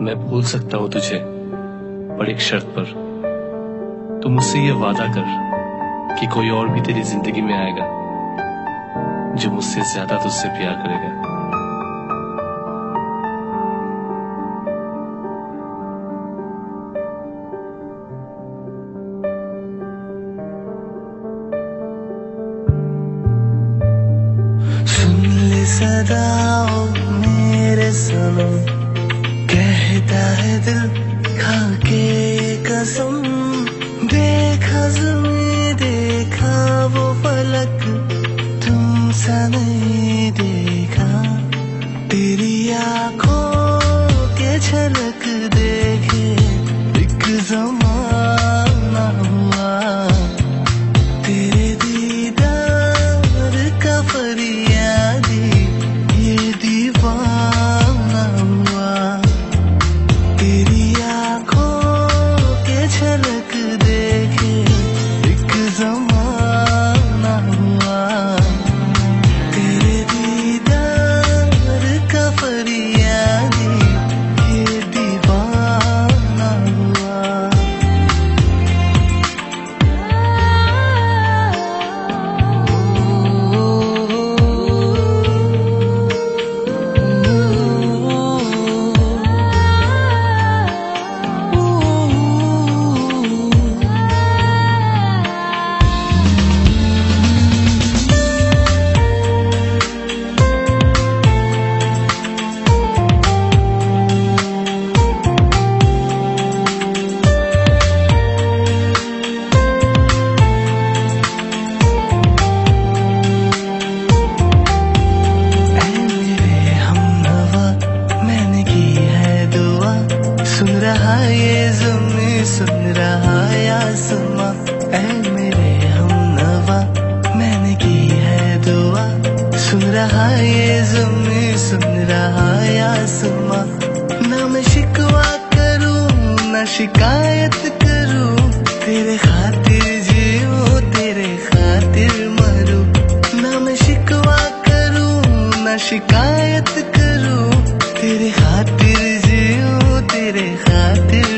मैं भूल सकता हूँ तुझे पर एक शर्त पर। तू मुझसे ये वादा कर कि कोई और भी तेरी ज़िंदगी में आएगा, जो मुझसे ज़्यादा तुझसे प्यार करेगा। सदाओ 그 동산에 रहा ये जमी सुन रहा या सुमा ऐ मेरे हमनवा मैंने की है दुआ। सुन रहा ये जमी सुन रहा या सुमा ना मैं शिकवा करूँ, ना शिकायत करूँ। तेरे खातिर जीऊं तेरे खातिर मरूं। ना मैं शिकवा करूँ, ना शिकायत déjate ver.